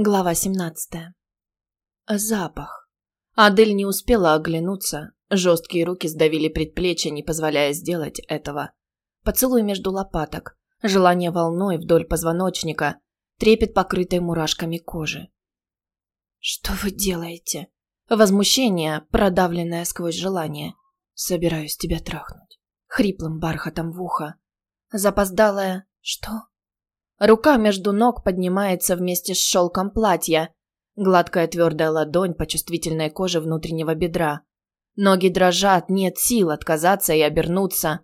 Глава 17. Запах. Адель не успела оглянуться. Жесткие руки сдавили предплечье, не позволяя сделать этого. Поцелуй между лопаток. Желание волной вдоль позвоночника. Трепет покрытой мурашками кожи. «Что вы делаете?» Возмущение, продавленное сквозь желание. «Собираюсь тебя трахнуть». Хриплым бархатом в ухо. Запоздалое «Что?» Рука между ног поднимается вместе с шелком платья. Гладкая твердая ладонь по чувствительной коже внутреннего бедра. Ноги дрожат, нет сил отказаться и обернуться.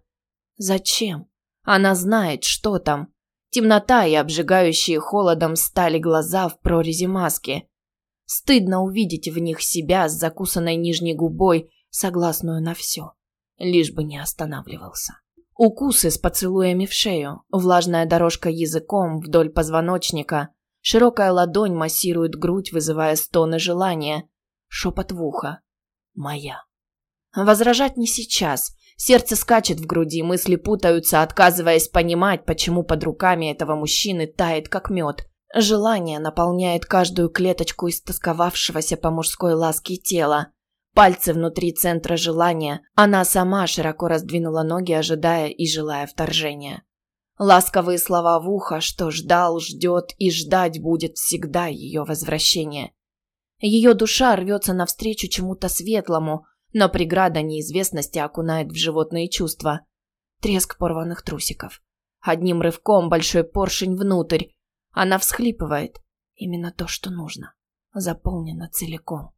Зачем? Она знает, что там. Темнота и обжигающие холодом стали глаза в прорези маски. Стыдно увидеть в них себя с закусанной нижней губой, согласную на все. Лишь бы не останавливался. Укусы с поцелуями в шею, влажная дорожка языком вдоль позвоночника, широкая ладонь массирует грудь, вызывая стоны желания, шепот в ухо. «Моя». Возражать не сейчас. Сердце скачет в груди, мысли путаются, отказываясь понимать, почему под руками этого мужчины тает, как мед. Желание наполняет каждую клеточку истосковавшегося по мужской ласке тела. Пальцы внутри центра желания. Она сама широко раздвинула ноги, ожидая и желая вторжения. Ласковые слова в ухо, что ждал, ждет и ждать будет всегда ее возвращение. Ее душа рвется навстречу чему-то светлому, но преграда неизвестности окунает в животные чувства. Треск порванных трусиков. Одним рывком большой поршень внутрь. Она всхлипывает. Именно то, что нужно. Заполнено целиком.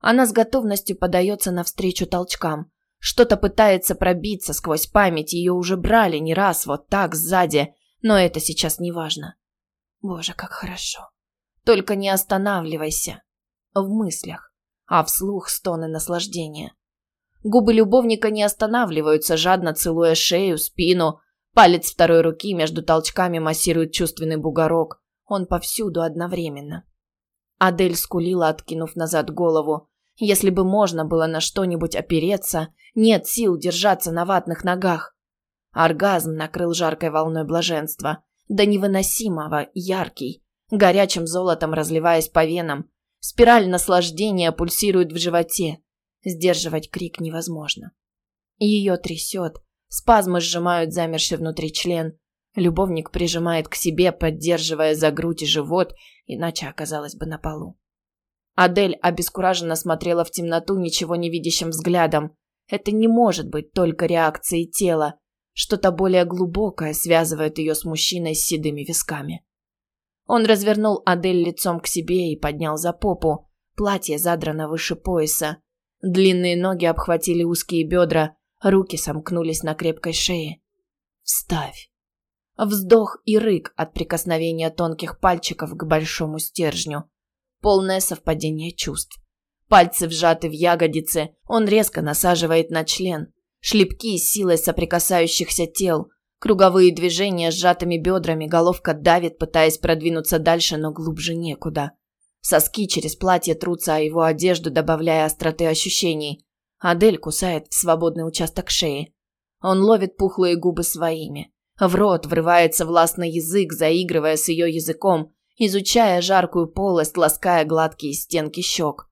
Она с готовностью подается навстречу толчкам. Что-то пытается пробиться сквозь память, ее уже брали не раз вот так сзади, но это сейчас не важно. Боже, как хорошо. Только не останавливайся. В мыслях, а вслух стоны наслаждения. Губы любовника не останавливаются, жадно целуя шею, спину. Палец второй руки между толчками массирует чувственный бугорок. Он повсюду одновременно. Адель скулила, откинув назад голову. Если бы можно было на что-нибудь опереться, нет сил держаться на ватных ногах. Оргазм накрыл жаркой волной блаженства, до невыносимого, яркий, горячим золотом разливаясь по венам. Спираль наслаждения пульсирует в животе. Сдерживать крик невозможно. Ее трясет, спазмы сжимают замерший внутри член. Любовник прижимает к себе, поддерживая за грудь и живот, иначе оказалась бы на полу. Адель обескураженно смотрела в темноту ничего не видящим взглядом. Это не может быть только реакцией тела. Что-то более глубокое связывает ее с мужчиной с седыми висками. Он развернул Адель лицом к себе и поднял за попу. Платье задрано выше пояса. Длинные ноги обхватили узкие бедра, руки сомкнулись на крепкой шее. «Вставь!» Вздох и рык от прикосновения тонких пальчиков к большому стержню. Полное совпадение чувств. Пальцы вжаты в ягодицы, он резко насаживает на член. Шлепки с силой соприкасающихся тел. Круговые движения сжатыми бедрами, головка давит, пытаясь продвинуться дальше, но глубже некуда. Соски через платье трутся о его одежду, добавляя остроты ощущений. Адель кусает в свободный участок шеи. Он ловит пухлые губы своими. В рот врывается властный язык, заигрывая с ее языком, изучая жаркую полость, лаская гладкие стенки щек.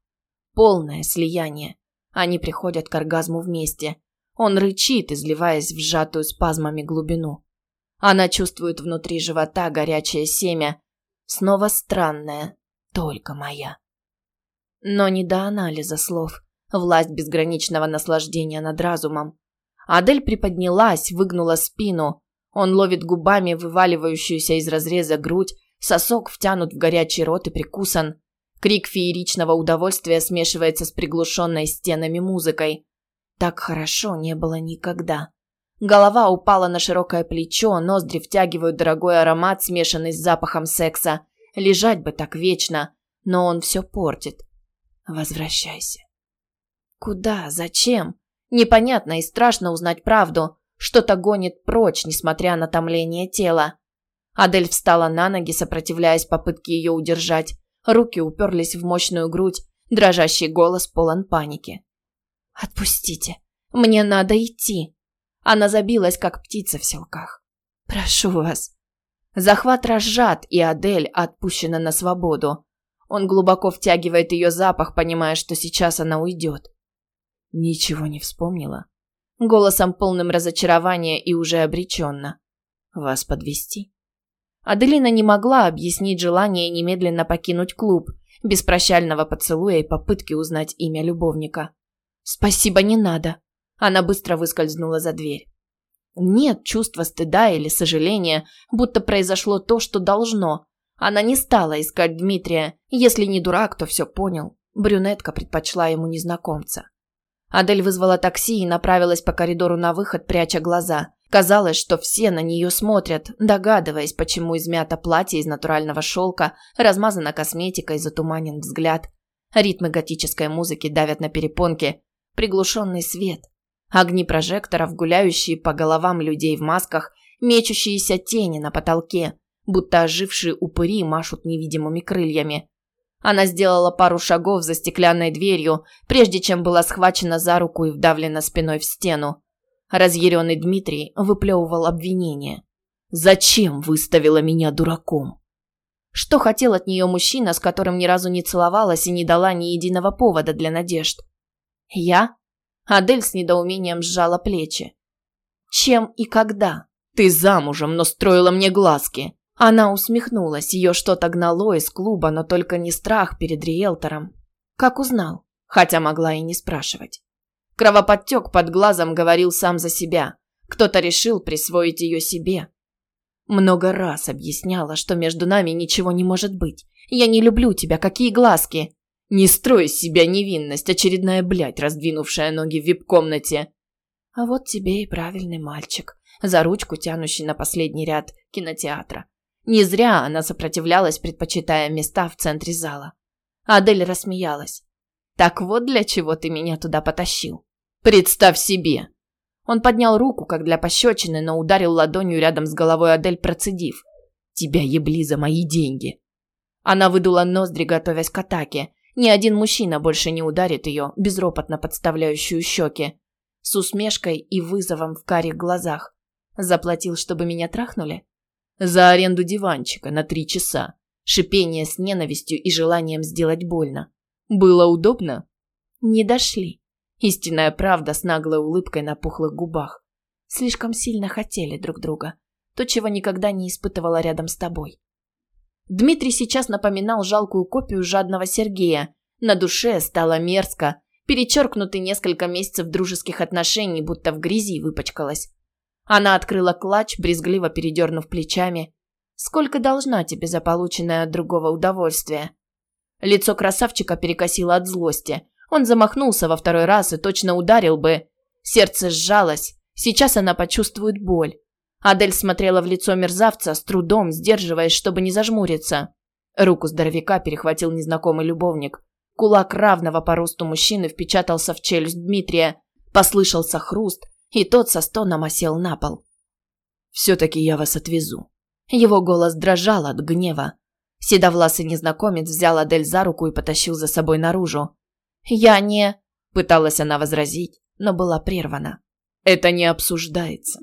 Полное слияние. Они приходят к оргазму вместе. Он рычит, изливаясь в сжатую спазмами глубину. Она чувствует внутри живота горячее семя. Снова странное, только моя. Но не до анализа слов. Власть безграничного наслаждения над разумом. Адель приподнялась, выгнула спину. Он ловит губами вываливающуюся из разреза грудь, Сосок втянут в горячий рот и прикусан. Крик фееричного удовольствия смешивается с приглушенной стенами музыкой. Так хорошо не было никогда. Голова упала на широкое плечо, ноздри втягивают дорогой аромат, смешанный с запахом секса. Лежать бы так вечно, но он все портит. Возвращайся. Куда? Зачем? Непонятно и страшно узнать правду. Что-то гонит прочь, несмотря на томление тела. Адель встала на ноги, сопротивляясь попытке ее удержать. Руки уперлись в мощную грудь, дрожащий голос полон паники. «Отпустите! Мне надо идти!» Она забилась, как птица в селках. «Прошу вас!» Захват разжат, и Адель отпущена на свободу. Он глубоко втягивает ее запах, понимая, что сейчас она уйдет. Ничего не вспомнила. Голосом полным разочарования и уже обреченно. Вас подвести. Аделина не могла объяснить желание немедленно покинуть клуб, без прощального поцелуя и попытки узнать имя любовника. «Спасибо, не надо». Она быстро выскользнула за дверь. Нет чувства стыда или сожаления, будто произошло то, что должно. Она не стала искать Дмитрия. Если не дурак, то все понял. Брюнетка предпочла ему незнакомца. Адель вызвала такси и направилась по коридору на выход, пряча глаза. Казалось, что все на нее смотрят, догадываясь, почему измято платье из натурального шелка, размазана косметика и затуманен взгляд. Ритмы готической музыки давят на перепонки. Приглушенный свет. Огни прожекторов, гуляющие по головам людей в масках, мечущиеся тени на потолке, будто ожившие упыри машут невидимыми крыльями. Она сделала пару шагов за стеклянной дверью, прежде чем была схвачена за руку и вдавлена спиной в стену. Разъяренный Дмитрий выплевывал обвинение. «Зачем выставила меня дураком?» Что хотел от нее мужчина, с которым ни разу не целовалась и не дала ни единого повода для надежд? «Я?» Адель с недоумением сжала плечи. «Чем и когда?» «Ты замужем, но строила мне глазки!» Она усмехнулась, ее что-то гнало из клуба, но только не страх перед риэлтором. Как узнал? Хотя могла и не спрашивать. Кровоподтек под глазом говорил сам за себя. Кто-то решил присвоить ее себе. Много раз объясняла, что между нами ничего не может быть. Я не люблю тебя, какие глазки. Не строй из себя невинность, очередная блядь, раздвинувшая ноги в вип-комнате. А вот тебе и правильный мальчик, за ручку тянущий на последний ряд кинотеатра. Не зря она сопротивлялась, предпочитая места в центре зала. Адель рассмеялась. «Так вот для чего ты меня туда потащил. Представь себе!» Он поднял руку, как для пощечины, но ударил ладонью рядом с головой Адель, процедив. «Тебя ебли за мои деньги!» Она выдула ноздри, готовясь к атаке. Ни один мужчина больше не ударит ее, безропотно подставляющую щеки. С усмешкой и вызовом в карих глазах. «Заплатил, чтобы меня трахнули?» За аренду диванчика на три часа. Шипение с ненавистью и желанием сделать больно. Было удобно? Не дошли. Истинная правда с наглой улыбкой на пухлых губах. Слишком сильно хотели друг друга. То, чего никогда не испытывала рядом с тобой. Дмитрий сейчас напоминал жалкую копию жадного Сергея. На душе стало мерзко. Перечеркнуты несколько месяцев дружеских отношений, будто в грязи выпачкалась. Она открыла клатч, брезгливо передернув плечами. «Сколько должна тебе за полученное от другого удовольствие?» Лицо красавчика перекосило от злости. Он замахнулся во второй раз и точно ударил бы. Сердце сжалось. Сейчас она почувствует боль. Адель смотрела в лицо мерзавца, с трудом сдерживаясь, чтобы не зажмуриться. Руку здоровяка перехватил незнакомый любовник. Кулак равного по росту мужчины впечатался в челюсть Дмитрия. Послышался хруст, и тот со стоном осел на пол. «Все-таки я вас отвезу». Его голос дрожал от гнева. Седовласый незнакомец взял Адель за руку и потащил за собой наружу. «Я не...» – пыталась она возразить, но была прервана. «Это не обсуждается.